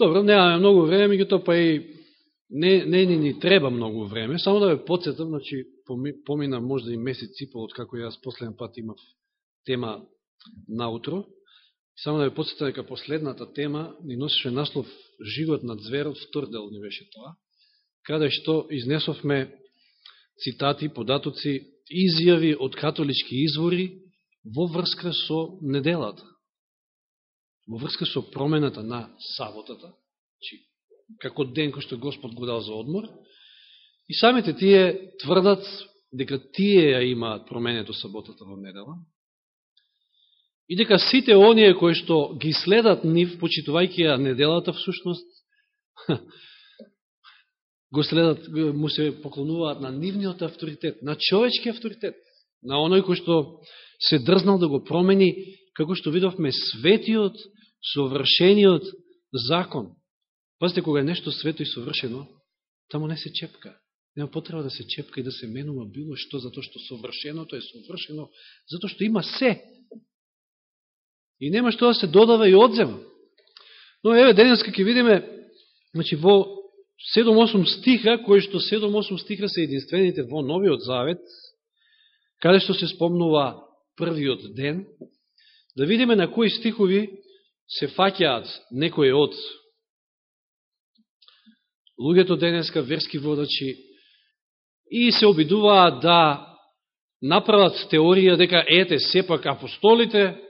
Добро, немаме многу време, меѓутоа па и не, не ни, ни треба многу време. Само да ве подсетам, значи, помина можда и месец и пол, од како јас последен пат имав тема наутро. Само да ве подсетам дека последната тема ни носеше наслов Живот на зверот, втор дел ни беше тоа, каде што изнесовме цитати, податоци, изјави од католички извори во врска со неделата во врска со промената на саботата, чи, како ден кој што Господ го дал за одмор, и самите тие тврдат дека тие ја имаат променето саботата во недела, и дека сите оние кои што ги следат нив, почитувајќи ја неделата, всушност, го следат, му се поклонуваат на нивниот авторитет, на човечки авторитет, на оној кој што се дрзнал да го промени, како што видовме, светиот совршениот закон. Пазите, кога е нешто свето и совршено, таму не се чепка. Нема потреба да се чепка и да се менува било што, затоа што совршеното е совршено, затоа што има се. И нема што да се додава и одзема. Но еве, денеска ќе видиме, значи, во 7-8 стиха, кои што 7-8 стиха се единствените во Новиот Завет, каде што се спомнува првиот ден, да видиме на кои стихови се фаќаат некои од луѓето денеска, верски водачи, и се обидуваат да направат теорија дека ете, сепак апостолите,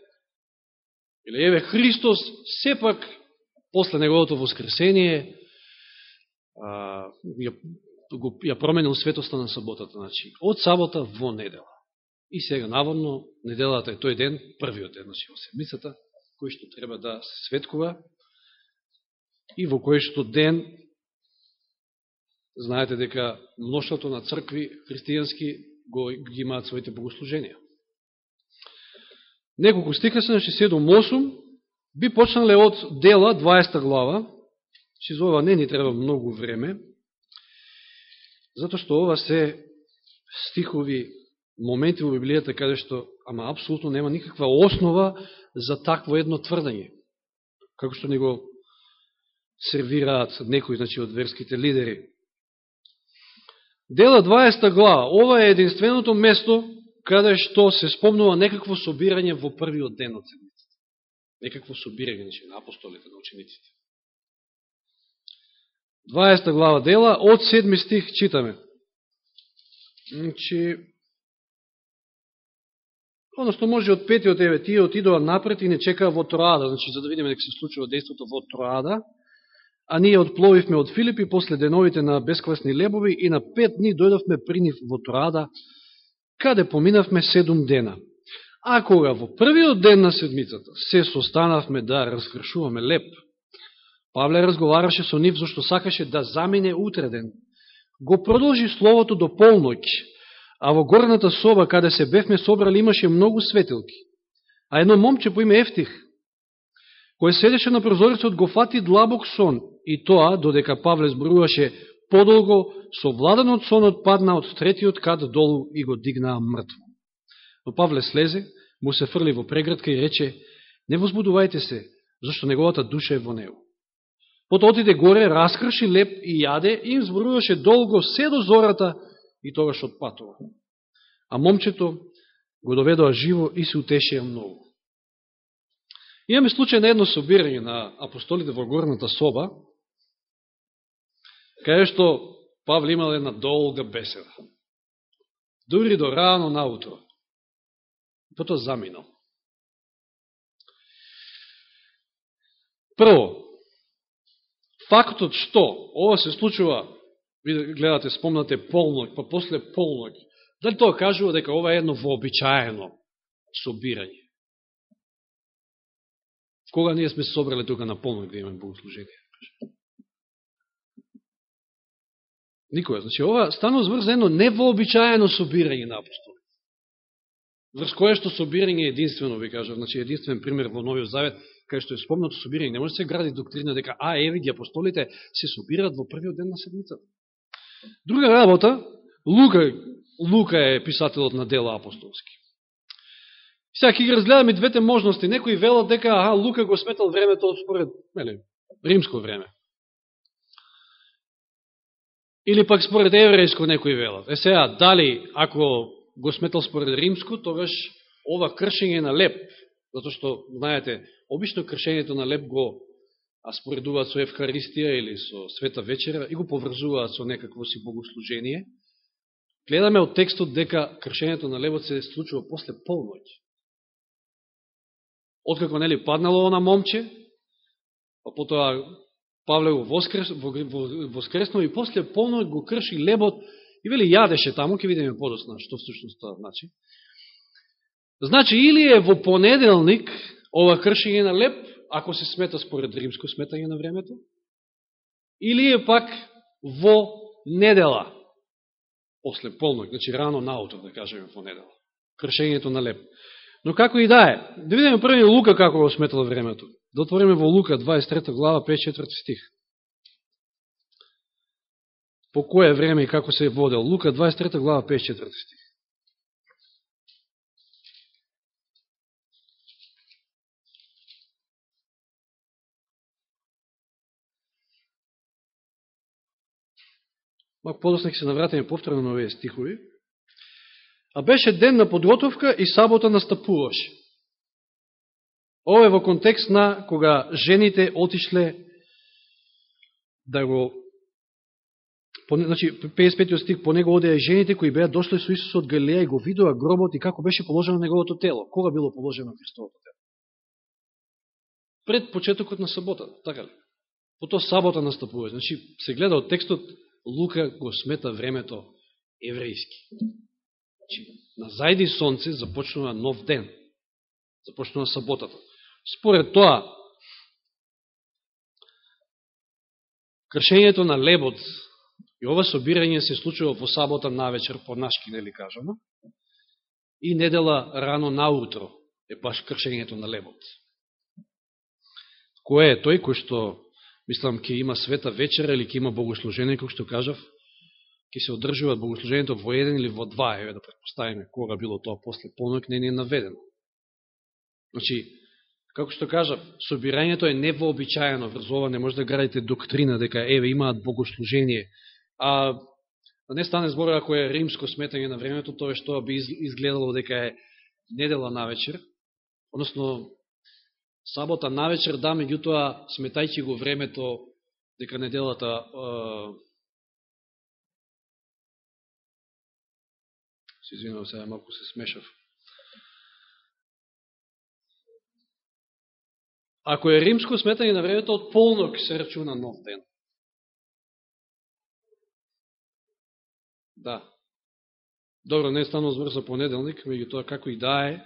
или еве Христос, сепак, после неговото воскресение, ја, ја променил светоста на саботата, значи, од сабота во недела. И сега, наводно, неделата е тој ден, првиот ден, значи, во седмицата, кој што треба да се светкува и во кој што ден знаете дека мноштвото на цркви христијански го, ги имаат своите богослуженија. Неколку стиха се, значи 7-8, би почнале од дела, 20 глава, че за ова не ни треба многу време, затоа што ова се стихови моменти во Библијата каде што, ама апсолутно нема никаква основа за такво едно тврдање, како што ни го сервираат некои значи, од верските лидери. Дела 20 глава. Ова е единственото место каде што се спомнува некакво собирање во првиот ден од седмицата. Некакво собирање значи, на апостолите, на учениците. 20 глава дела, од 7 стих читаме. Значи, Оно што може од петиот, еве, тие отидоа напред и не чекаа во Троада, значи, за да видиме дека се случува действото во Троада, а ние отпловивме од Филипи после деновите на бесквасни лебови и на пет дни дојдовме при нив во Троада, каде поминавме седум дена. А кога во првиот ден на седмицата се состанавме да разгршуваме леп, Павле разговараше со нив зашто сакаше да замине утреден. Го продолжи словото до полноќ, а во горната соба, каде се бевме собрали, имаше многу светилки. А едно момче по име Ефтих, кој седеше на прозорецот, го фати длабок сон, и тоа, додека Павле зборуваше подолго, совладан од сонот падна од третиот кад долу и го дигнаа мртво. Но Павле слезе, му се фрли во преградка и рече, не возбудувајте се, зашто неговата душа е во него. Пото отиде горе, раскрши леп и јаде и им зборуваше долго се до зората, и тогаш отпатува. А момчето го доведоа живо и се утешија многу. Имаме случај на едно собирање на апостолите во горната соба, каде што Павле имал една долга беседа. Дури до рано наутро. Потоа заминал. Прво, фактот што ова се случува ви гледате, спомнате полнок, па после полнок, дали тоа кажува дека ова е едно вообичаено собирање? Кога ние сме се собрали тука на полнок да имаме богослужение? Никоја. Значи, ова станува зврз едно невообичаено собирање на апостолите. Врз кое што собирање е единствено, ви кажа, значи единствен пример во Новиот Завет, кај што е спомнато собирање, не може да се гради доктрина дека, а, еве ги апостолите се собираат во првиот ден на седмицата. Друга работа, Лука, Лука е писателот на дела апостолски. Сега ќе ги разгледаме двете можности. Некои велат дека аха, Лука го сметал времето според, меле, римско време. Или пак според еврејско некој велат. Е сега, дали ако го сметал според римско, тогаш ова кршење на леп, затоа што, знаете, обично кршењето на леп го а споредуваат со Евхаристија или со Света вечера и го поврзуваат со некакво си богослужение, гледаме од текстот дека кршењето на лебот се случува после полноќ. Откако нели паднало она момче, па потоа Павле го воскрес, воскреснал и после полноќ го крши лебот и вели јадеше таму, ќе видиме подосна што всушност тоа значи. Значи, или е во понеделник ова кршење на леб, ако се смета според римско сметање на времето, или е пак во недела, после полнок, значи рано наутро, да кажеме во недела, кршењето на леп. Но како и да е, да видиме први Лука како го сметало времето. Да отвориме во Лука 23 глава 54 стих. По кое време и како се е водел? Лука 23 глава 54 стих. Мак подосна се да навратиме повторно на овие стихови. А беше ден на подготовка и сабота настапуваше. Ова е во контекст на кога жените отишле да го значи 55 стих по него одеа жените кои беа дошле со Исус од Галилеја и го видоа гробот и како беше положено неговото тело. Кога било положено Христовото тело? Пред почетокот на сабота, така ли? Пото сабота настапува. Значи се гледа од текстот Лука го смета времето еврејски. Значи, на зајди сонце започнува нов ден. Започнува саботата. Според тоа, кршењето на лебот и ова собирање се случува во сабота на вечер, по нашки, нели кажано, и недела рано наутро е баш кршењето на лебот. Кој е тој кој што мислам, ќе има света вечера или ќе има богослужение, како што кажав, ќе се одржуваат богослужението во еден или во два, еве да предпоставиме кога било тоа после полнок, не ни е наведено. Значи, како што кажав, собирањето е невообичаено, врз ова не може да градите доктрина дека еве имаат богослужение, а да не стане збор ако е римско сметање на времето, тоа што би изгледало дека е недела на вечер, односно сабота навечер, да, меѓутоа, сметајќи го времето, дека неделата се извинувам сега, малку се смешав. Ако е римско сметање на времето, од полнок се рачуна нов ден. Да. Добро, не е збор за понеделник, меѓутоа како и да е,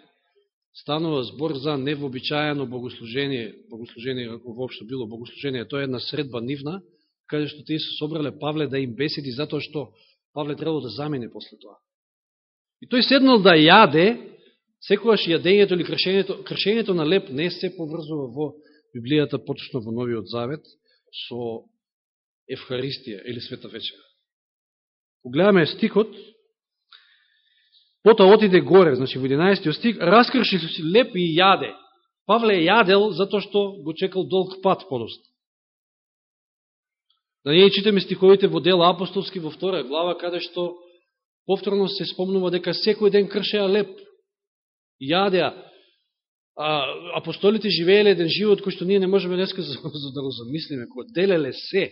станува збор за невообичаено богослужение, богослужение како воопшто било богослужение, тоа е една средба нивна, каде што тие се собрале Павле да им беседи, затоа што Павле требало да замене после тоа. И тој седнал да јаде, секогаш јадењето или кршењето, кршењето на леп не се поврзува во Библијата, поточно во Новиот Завет, со Евхаристија или Света Вечера. Погледаме стихот, Потоа отиде горе, значи во 11 стих, раскрши леп и јаде. Павле јадел затоа што го чекал долг пат подост. Да ние читаме стиховите во дела апостолски во втора глава, каде што повторно се спомнува дека секој ден кршеа леп, јадеа. А, апостолите живееле еден живот кој што ние не можеме днеска за, за да го замислиме, кој делеле се.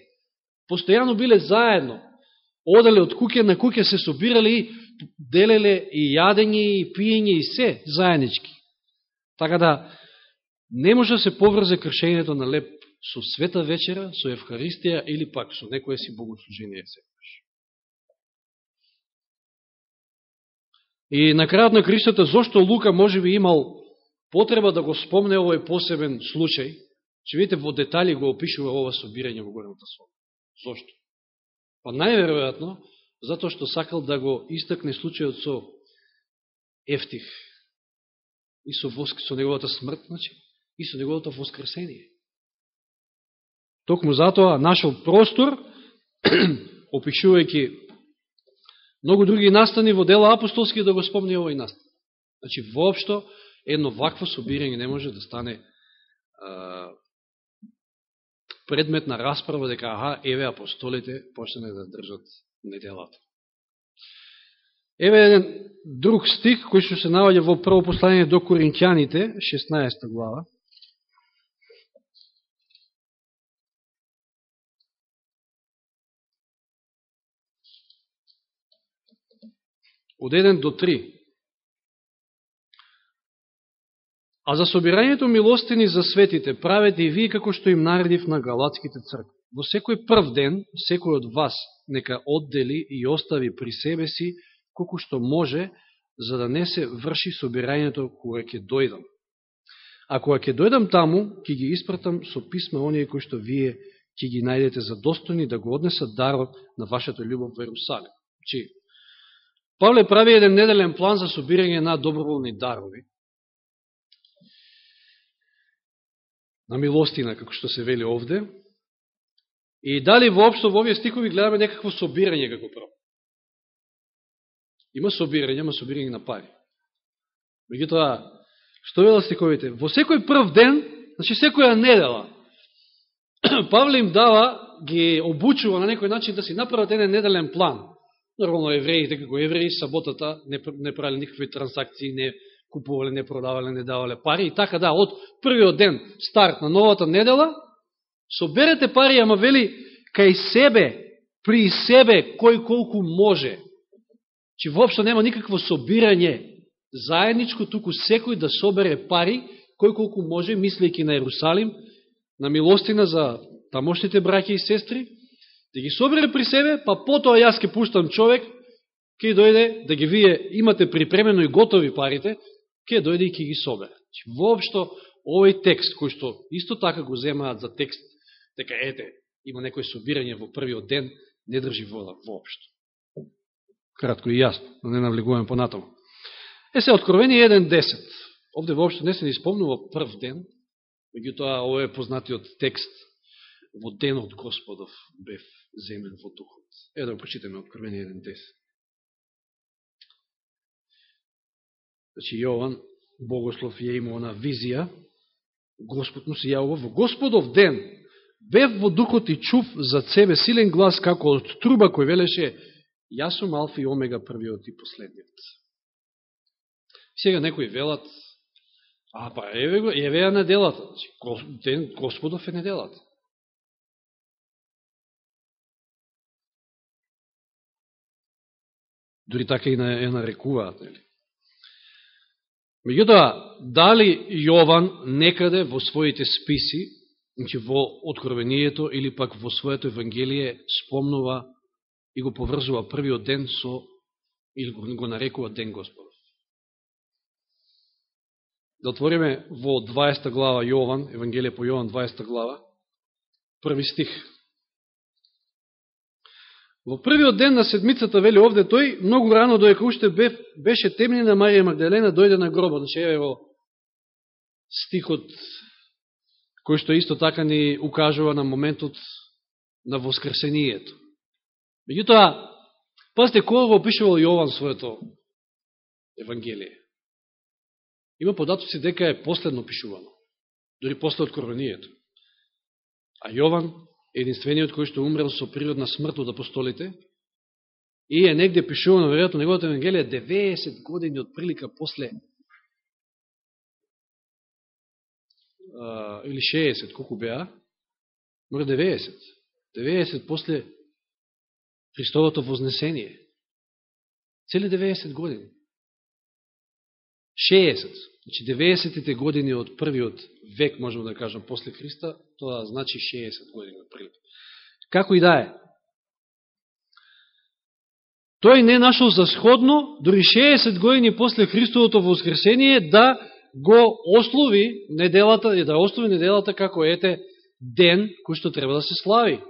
Постојано биле заедно. Оделе од куќе на куќе се собирали и делеле и јадење и пиење и се заеднички. Така да, не може да се поврзе кршењето на леп со света вечера, со Евхаристија или пак со некоје си богослужение да секојаш. И на крајот на Кристото, зошто Лука може би имал потреба да го спомне овој посебен случај, че видите во детали го опишува ова собирање во Големата Соба. Зошто? Па најверојатно, затоа што сакал да го истакне случајот со Ефтих и со, воск, со неговата смрт, значи, и со неговото воскресение. Токму затоа нашол простор, опишувајќи многу други настани во дела апостолски да го спомни овој настан. Значи, воопшто, едно вакво собирање не може да стане а, предмет на расправа дека аха, еве апостолите почнене да држат неделата. Еве еден друг стих кој што се наоѓа во прво послание до Коринќаните, 16 глава. Од 1 до 3. А за собирањето милостини за светите правете и вие како што им наредив на галатските цркви. Во секој прв ден, секој од вас нека оддели и остави при себе си колку што може, за да не се врши собирањето кога ќе дојдам. А кога ќе дојдам таму, ќе ги испратам со писма оние кои што вие ќе ги најдете за достојни да го однесат дарот на вашата љубов во Ерусалим. Чи, Павле прави еден неделен план за собирање на доброволни дарови, на милостина, како што се вели овде. И дали воопшто во овие стикови гледаме некакво собирање како прво. Има собирање, има собирање на пари. Меѓутоа, што вела стиковите? Во секој прв ден, значи секоја недела, Павле им дава, ги обучува на некој начин да си направат еден неделен план. Нормално евреите, како евреи, саботата не, не правили никакви трансакции, не купувале, не продавале, не давале пари. И така да, од првиот ден, старт на новата недела, соберете пари, ама вели, кај себе, при себе, кој колку може. Че воопшто нема никакво собирање заедничко, туку секој да собере пари, кој колку може, мислејќи на Ерусалим, на милостина за тамошните браќи и сестри, да ги собере при себе, па потоа јас ке пуштам човек, ке дојде да ги вие имате припремено и готови парите, ќе дојде и ќе ги собере. Че воопшто, овој текст, кој што исто така го земаат за текст, дека ете, има некој собирање во првиот ден, не држи вода воопшто. Кратко и јасно, но не навлегуваме понатаму. Е се, Откровение 1.10. Овде воопшто не се не испомнува прв ден, меѓутоа ово е познатиот текст во денот Господов бев земен во духот. Е да го прочитаме Откровение 1.10. Значи, Јован, Богослов ја има она визија, Господ му се јавува во Господов ден, бев во духот и чув за себе силен глас како од труба кој велеше Јас сум Алфа и Омега, првиот и последниот. Сега некои велат, а па еве, го, еве ја неделата, значи, ден Господов е неделата. Дори така и на, ја нарекуваат, нели? Меѓутоа, дали Јован некаде во своите списи, значи во Откровението или пак во своето Евангелие спомнува и го поврзува првиот ден со, или го нарекува Ден Господов. Да отвориме во 20 глава Јован, Евангелие по Јован 20 глава, први стих. Во првиот ден на седмицата, вели овде, тој многу рано доека уште беше темнина Марија Магдалена, дојде на гроба. Значи, еве во стихот, кој што исто така ни укажува на моментот на воскресението. Меѓутоа, пазите, кога го опишувал Јован своето Евангелие? Има податоци дека е последно пишувано, дори после откровението. А Јован единствениот кој што умрел со природна смрт од апостолите, и е негде пишувано, веројатно, неговото Евангелие 90 години од прилика после а, или 60, колку беа? Мора 90. 90 после Христовото вознесение. Цели 90 години. 60. Значи 90-те години од првиот век, можемо да кажам, после Христа, тоа значи 60 години од прилип. Како и да е. Тој не нашол за сходно, дори 60 години после Христовото воскресение, да го ослови неделата, и да ослови неделата како ете ден кој што треба да се слави.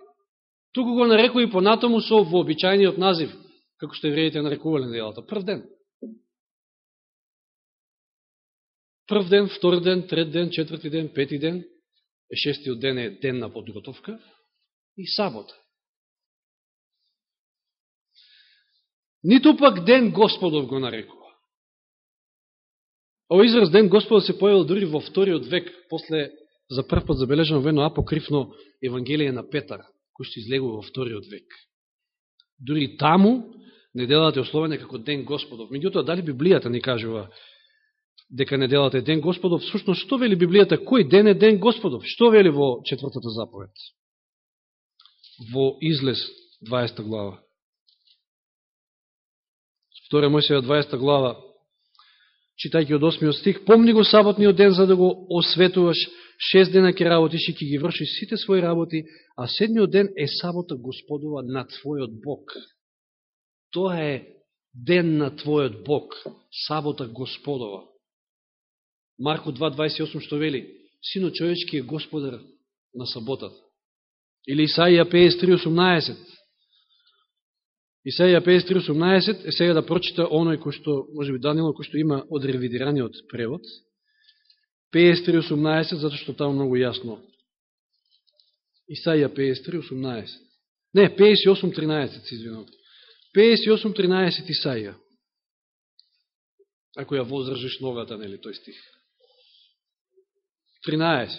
Туку го нарекува и понатаму со вообичајниот назив, како што евреите нарекували неделата, прв ден. прв ден, втор ден, трет ден, четврти ден, пети ден, е шестиот ден е ден на подготовка и сабота. Ниту пак ден Господов го нарекува. Ово израз ден Господов се појавил дури во вториот век после за прв пат забележено во едно апокрифно Евангелие на Петар, кој што излегува во вториот век. Дури таму неделата е условена како Ден Господов. Меѓутоа, дали Библијата ни кажува дека неделата е Ден Господов? Сушност, што вели Библијата? Кој ден е Ден Господов? Што вели во четвртата заповед? Во Излез 20 глава. Втора Мојсија 20 глава, читајќи од 8 стих, помни го саботниот ден за да го осветуваш, шест дена ке работиш и ке ги вршиш сите своји работи, а седмиот ден е сабота Господова на твојот Бог. Тоа е ден на твојот Бог, сабота Господова. Марко 2.28 што вели, Сино човечки е господар на саботата. Или Исаија 53.18. Исаја 53.18 е сега да прочита оној кој што, може би Данило, кој што има од ревидираниот превод. 53.18, затоа што таму многу јасно. Исаја 53.18. Не, 58.13, се извинувам. 58.13 Исаја. Ако ја возражиш ногата, нели, тој стих. 13.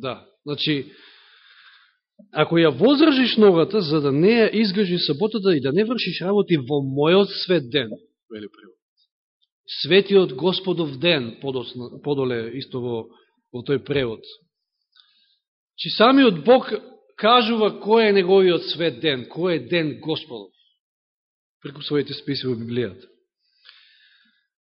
Да, значи, ако ја возражиш ногата, за да не ја изгажи саботата и да не вршиш работи во мојот свет ден, вели превод. Светиот Господов ден, подоле исто во, во тој превод. Чи самиот Бог кажува кој е неговиот свет ден, кој е ден Господов, преку своите списи во Библијата.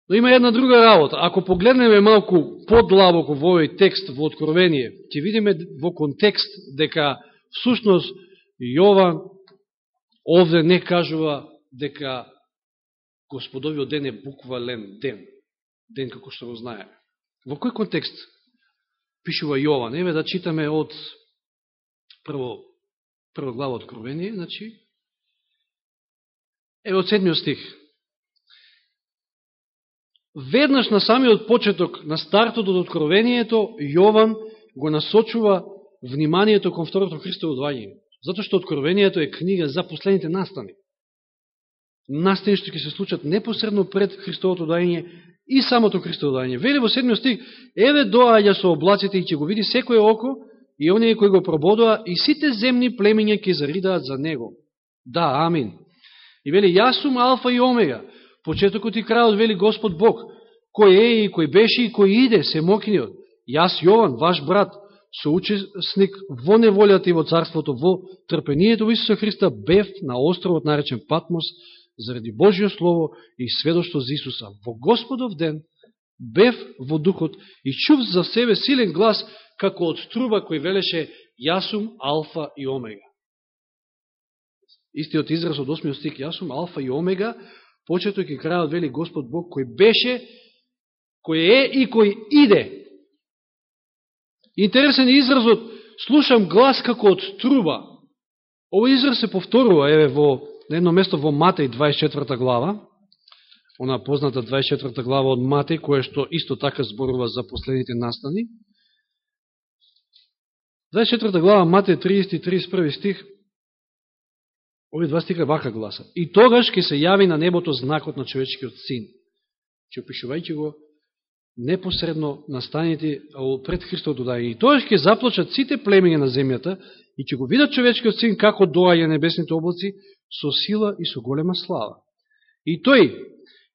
Но има една друга работа. Ако погледнеме малку подлабоко во овој текст во Откровение, ќе видиме во контекст дека всушност Јован овде не кажува дека Господовиот ден е буквален ден. Ден како што го знае. Во кој контекст пишува Јован? Еме да читаме од прво, прво глава Откровение, значи, е од седмиот стих веднаш на самиот почеток, на стартот од откровението, Јован го насочува вниманието кон второто Христово одваѓање. Затоа што откровението е книга за последните настани. Настани што ќе се случат непосредно пред Христовото одваѓање и самото Христово одваѓање. Вели во седмиот стих, еве доаѓа со облаците и ќе го види секое око и оние кои го прободува и сите земни племиња ќе заридаат за него. Да, амин. И вели, јас сум алфа и омега, почетокот и крајот, вели Господ Бог, кој е и кој беше и кој иде, се мокниот. Јас, Јован, ваш брат, соучесник во неволјата и во царството, во трпението во Исуса Христа, бев на островот наречен Патмос, заради Божио Слово и сведоштво за Исуса. Во Господов ден бев во духот и чув за себе силен глас, како од труба кој велеше Јас сум Алфа и Омега. Истиот израз од 8 стик, Јас сум Алфа и Омега, почеток и крајот вели Господ Бог кој беше, кој е и кој иде. Интересен изразот, слушам глас како од труба. Овој израз се повторува, еве, во, на едно место во Матеј 24 глава, она позната 24 глава од Матеј, која што исто така зборува за последните настани. 24 глава Матеј 30 и 31 стих, Овие два стиха вака гласа. И тогаш ќе се јави на небото знакот на човечкиот син. Че опишувајќи го непосредно настаните пред Христот дајање. И тоа ќе заплачат сите племења на земјата и ќе го видат човечкиот син како доаѓа небесните облаци со сила и со голема слава. И тој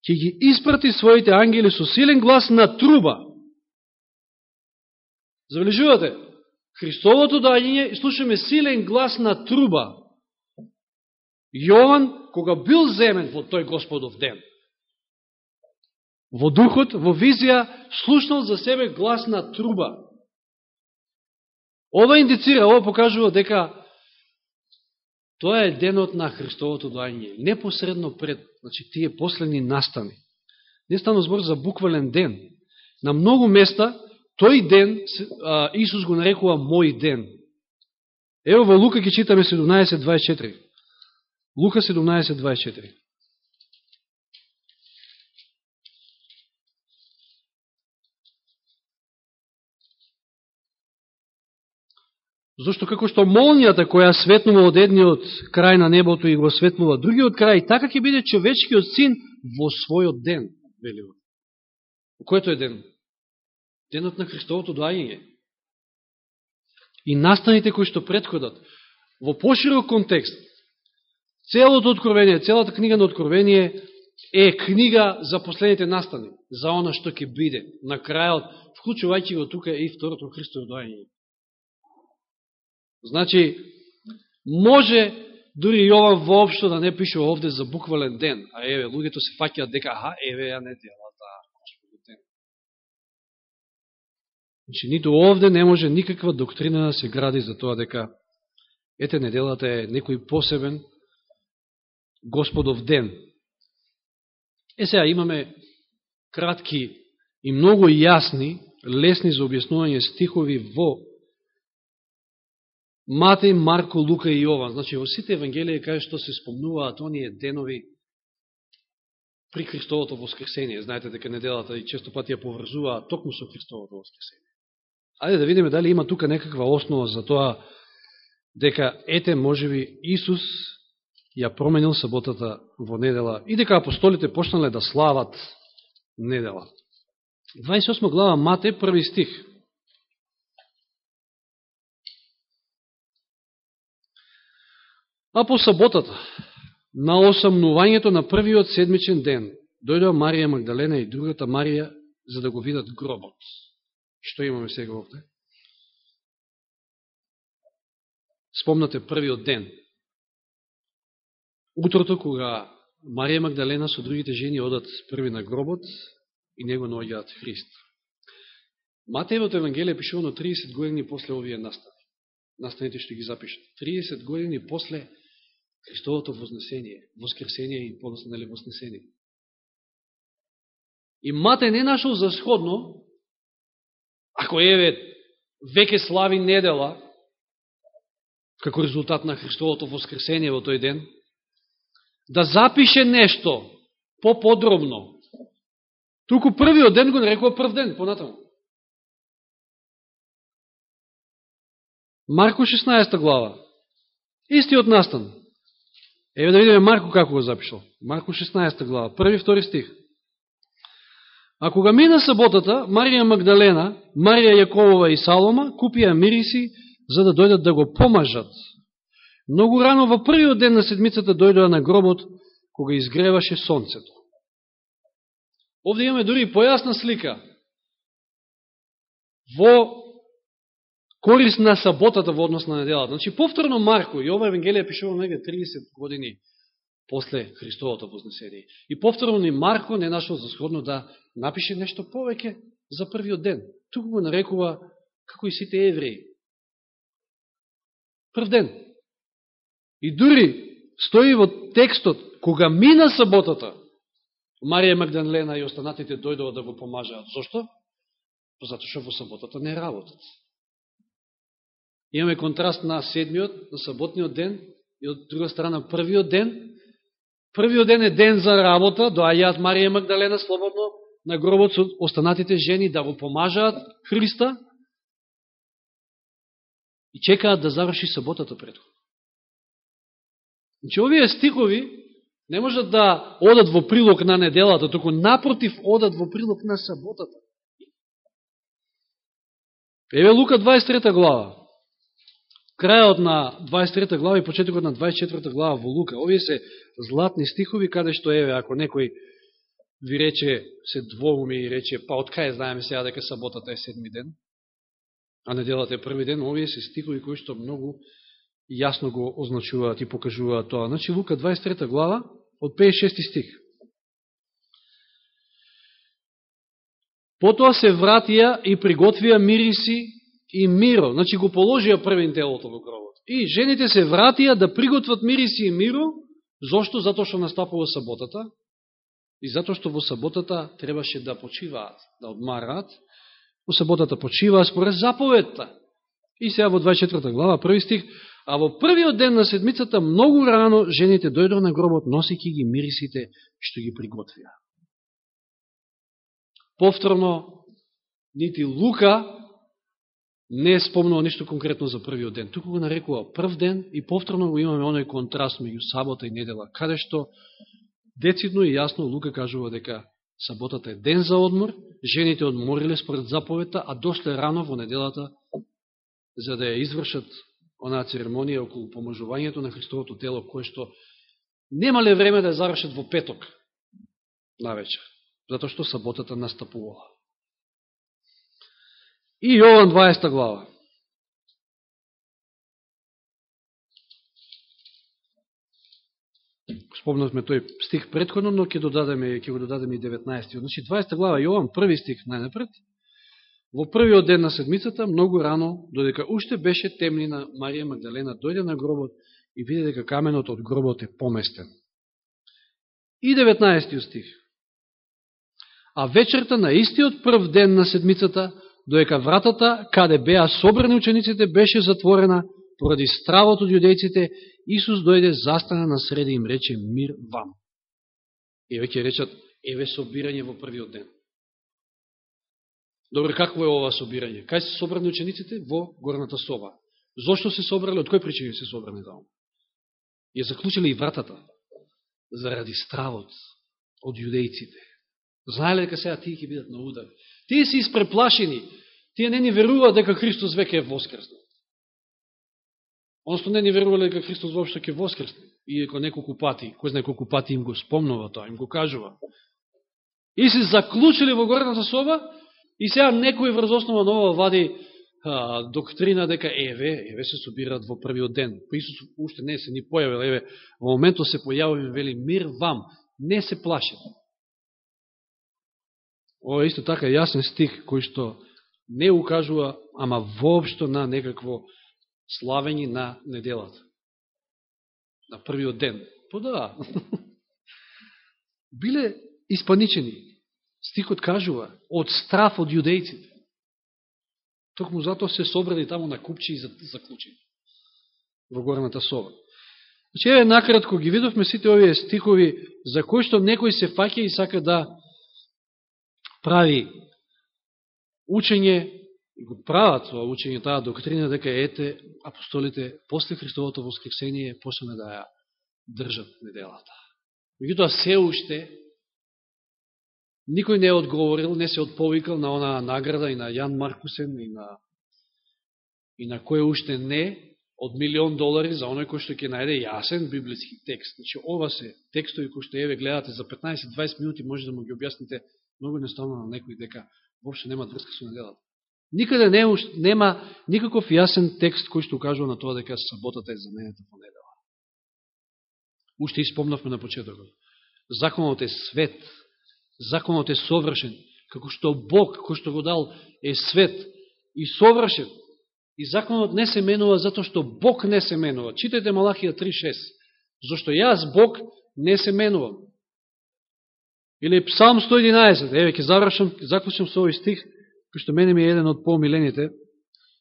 ќе ги испрати своите ангели со силен глас на труба. Забележувате? Христовото дајање, слушаме силен глас на труба. Јован, кога бил земен во тој Господов ден, во духот, во визија, слушнал за себе глас на труба. Ова индицира, ова покажува дека тоа е денот на Христовото доање, непосредно пред, значи тие последни настани. Не стану збор за буквален ден. На многу места тој ден Исус го нарекува мој ден. Ево во Лука ќе читаме 17.24. Лука 17.24. Зошто како што молнијата која светнува од едниот крај на небото и го светнува другиот крај, така ќе биде човечкиот син во својот ден, вели. Којто е ден? Денот на Христовото доаѓање. И настаните кои што предходат, во поширок контекст, целото откровение, целата книга на откровение е книга за последните настани, за она што ќе биде на крајот, вклучувајќи го тука и второто Христово доаѓање. Значи, може дури Јован воопшто да не пише овде за буквален ден, а еве, луѓето се факјат дека, аха, еве, ја не делата, да, господи ден. Значи, нито овде не може никаква доктрина да се гради за тоа дека ете неделата е некој посебен Господов ден. Е сега имаме кратки и многу јасни, лесни за објаснување стихови во Матеј, Марко, Лука и Јован. Значи, во сите евангелија кај што се спомнуваат оние денови при Христовото воскресение. Знаете дека неделата и често пати ја поврзуваат токму со Христовото воскресение. Ајде да видиме дали има тука некаква основа за тоа дека ете можеби Исус ја променил саботата во недела и дека апостолите почнале да слават недела. 28 глава Мате, први стих. А по саботата, на осамнувањето на првиот седмичен ден, дојдоа Марија Магдалена и другата Марија за да го видат гробот. Што имаме сега овде? Спомнате првиот ден. Утрото кога Марија Магдалена со другите жени одат први на гробот и него наоѓаат Христ. Матејот Евангелие пишувано 30 години после овие настани. Настаните што ги запишат. 30 години после Христовото вознесение, воскресение и подосно нели вознесение. И Мате не нашол за сходно, ако еве веќе слави недела, како резултат на Христовото воскресение во тој ден, да запише нешто по-подробно. Туку првиот ден го нарекува прв ден, понатаму. Марко 16 глава. Истиот настан. Еве да видиме Марко како го запишал. Марко 16 глава, први втори стих. А кога мина саботата, Марија Магдалена, Марија Јаковова и Салома купија мириси за да дојдат да го помажат. Многу рано во првиот ден на седмицата дојдоа на гробот кога изгреваше сонцето. Овде имаме дури појасна слика. Во корис на саботата во однос на неделата. Значи, повторно Марко, и ова Евангелие пишува нега 30 години после Христовото вознесение. И повторно ни Марко не нашол за сходно да напише нешто повеќе за првиот ден. Туку го нарекува, како и сите евреи. Прв ден. И дури стои во текстот, кога мина саботата, Марија Магдалена и останатите дојдоа да го помажаат. Зошто? Зато што во саботата не работат. Имаме контраст на седмиот, на саботниот ден и од друга страна првиот ден. Првиот ден е ден за работа, доаѓаат Марија Магдалена слободно на гробот со останатите жени да го помажаат Христа и чекаат да заврши саботата предходно. Значи, овие стихови не можат да одат во прилог на неделата, току напротив одат во прилог на саботата. Еве Лука 23 глава крајот на 23 глава и почетокот на 24 глава во Лука. Овие се златни стихови, каде што еве, ако некој ви рече, се двоуми и рече, па од кај знаеме сега дека саботата е седми ден, а неделата е први ден, овие се стихови кои што многу јасно го означуваат и покажуваат тоа. Значи, Лука 23 глава, од 56 стих. Потоа се вратија и приготвија мириси и миро. Значи го положија првен телото во гробот. И жените се вратија да приготват мириси и миро. Зошто? Затоа што настапува саботата. И затоа што во саботата требаше да почиваат, да одмараат. Во саботата почиваа според заповедта. И сега во 24 глава, први стих, а во првиот ден на седмицата, многу рано, жените дојдоа на гробот, носики ги мирисите што ги приготвија. Повторно, нити Лука не спомнува ништо конкретно за првиот ден. Туку го нарекува прв ден и повторно го имаме оној контраст меѓу сабота и недела, каде што децидно и јасно Лука кажува дека саботата е ден за одмор, жените одмориле според заповета, а дошле рано во неделата за да ја извршат онаа церемонија околу поможувањето на Христовото тело, кое што немале време да ја завршат во петок на вечер, затоа што саботата настапувала. И Јован 20 глава. Спомнавме тој стих предходно, но ќе додадеме, ќе го додадеме и 19. Значи 20 глава Јован, први стих најнапред. Во првиот ден на седмицата, многу рано, додека уште беше темнина, Марија Магдалена дојде на гробот и виде дека каменот од гробот е поместен. И 19 стих. А вечерта на истиот прв ден на седмицата, доека вратата, каде беа собрани учениците, беше затворена, поради стравот од јудејците, Исус дојде, застана на среди им рече мир вам. Еве ќе речат, еве собирање во првиот ден. Добре, какво е ова собирање? Кај се собрани учениците? Во горната соба. Зошто се собрали? Од кој причини се собрани таму? Ја заклучили и вратата. Заради стравот од јудејците. Знаеле дека сега тие ќе бидат на удар. Тие се испреплашени. Тие не ни веруваат дека Христос веќе е воскреснат. Одnosno не ни верувале дека Христос воопшто ќе воскресне. Иеко неколку пати, кој знае колку пати им го спомнува тоа, им го кажува. И се заклучили во горната соба И сега некој врз основа на ова вади а, доктрина дека еве, еве се собираат во првиот ден. По Исус уште не се ни појавил, еве, во моментот се појавил и вели мир вам, не се плашете. Ова е исто така јасен стих кој што не укажува, ама воопшто на некакво славење на неделата. На првиот ден. По да. Биле испаничени, Стихот кажува, од страф од јудејците. Токму затоа се собрали таму на купчи и заклучени во горната соба. Значи, еве накратко ги видовме сите овие стихови за кои што некој се фаќа и сака да прави учење, и го прават тоа учење, таа доктрина, дека ете, апостолите после Христовото воскресение почнаме да ја држат неделата. Меѓутоа се уште Никој не е одговорил, не се одповикал на онаа награда и на Јан Маркусен и на, и на кој уште не од милион долари за оној кој што ќе најде јасен библиски текст. Значи, ова се текстови кои што еве гледате за 15-20 минути, може да му ги објасните многу едноставно на некој дека вопшто нема да врска со неделата. Никаде не, нема никаков јасен текст кој што укажува на тоа дека саботата е заменета во недела. Уште испомнавме на почетокот. Законот е свет, законот е совршен, како што Бог, кој што го дал, е свет и совршен. И законот не се менува затоа што Бог не се менува. Читајте Малахија 3.6. Зошто јас, Бог, не се менувам. Или Псалм 111. Еве, ќе завршам, заклучам со овој стих, кој што мене ми е еден од помилените,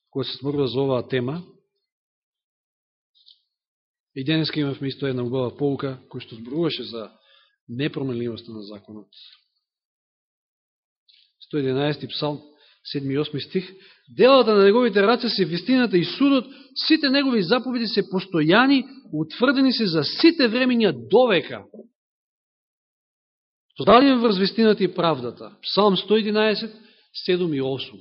кој се сморува за оваа тема. И денеска имавме исто една убава полука, кој што зборуваше за непроменливоста на законот. 111 псалм, 7 и 8 стих, делата на неговите раце се вистината и судот, сите негови заповеди се постојани, утврдени се за сите времења довека. Дали врз вистината и правдата? Псалм 111, 7 и 8.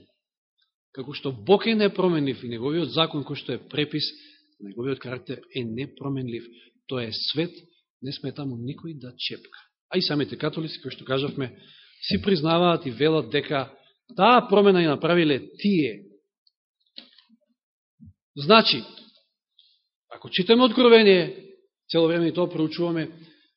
Како што Бог е непроменлив и неговиот закон кој што е препис, неговиот карактер е непроменлив. Тоа е свет, не сме таму никој да чепка. А и самите католици, кои што кажавме, си признаваат и велат дека таа промена ја направиле тие. Значи, ако читаме Откровение, цело време и тоа проучуваме,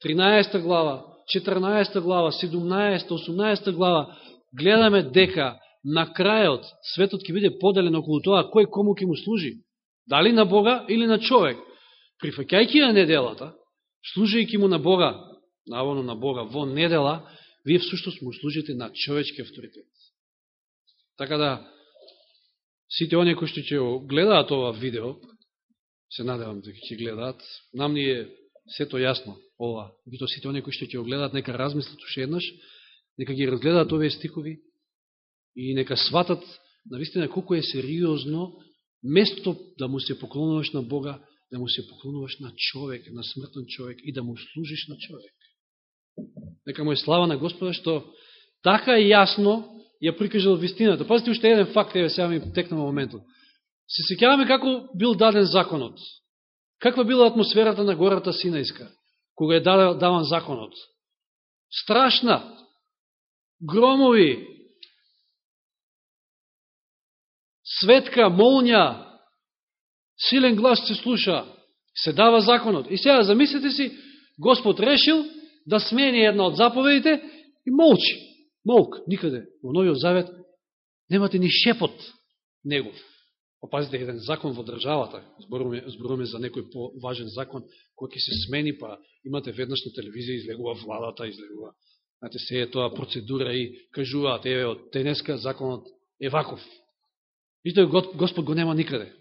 13 глава, 14 глава, 17, 18 глава, гледаме дека на крајот светот ќе биде поделен околу тоа кој кому ќе му служи. Дали на Бога или на човек. Прифакјајќи ја неделата, служајќи му на Бога, наводно на Бога, во недела, вие всушност му служите на човечки авторитет. Така да, сите оние кои што ќе гледаат ова видео, се надевам дека ќе гледаат, нам ни е сето јасно ова. Бито сите оние кои што ќе гледаат, нека размислат уште еднаш, нека ги разгледаат овие стихови и нека сватат навистина колко е сериозно место да му се поклонуваш на Бога, да му се поклонуваш на човек, на смртен човек и да му служиш на човек. Нека му е слава на Господа што така јасно ја прикажал вистината. Пазите уште еден факт, еве сега ми текна моментот. Се сеќаваме како бил даден законот. Каква била атмосферата на гората Синајска, кога е даван законот? Страшна. Громови, светка, молња, силен глас се слуша, се дава законот. И сега замислите си, Господ решил да смени една од заповедите и молчи. Молк, никаде. Во Новиот Завет немате ни шепот негов. Опазите, еден закон во државата, зборуваме, зборуваме за некој поважен закон, кој ќе се смени, па имате веднаш на телевизија, излегува владата, излегува, знаете, се е тоа процедура и кажуваат, еве, од денеска законот е ваков. И тој Господ го нема никаде.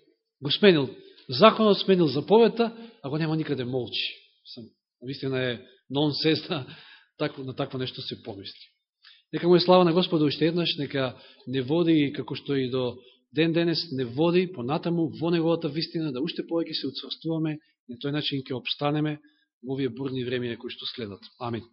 Го сменил законот, сменил заповета, а го нема никаде молчи. Сам, вистина е нонсенс на, на такво нешто се помисли. Нека му е слава на Господа уште еднаш, нека не води, како што и до ден денес не води понатаму во неговата вистина, да уште повеќе се и на тој начин ќе обстанеме во овие бурни времења кои што следат. Амин.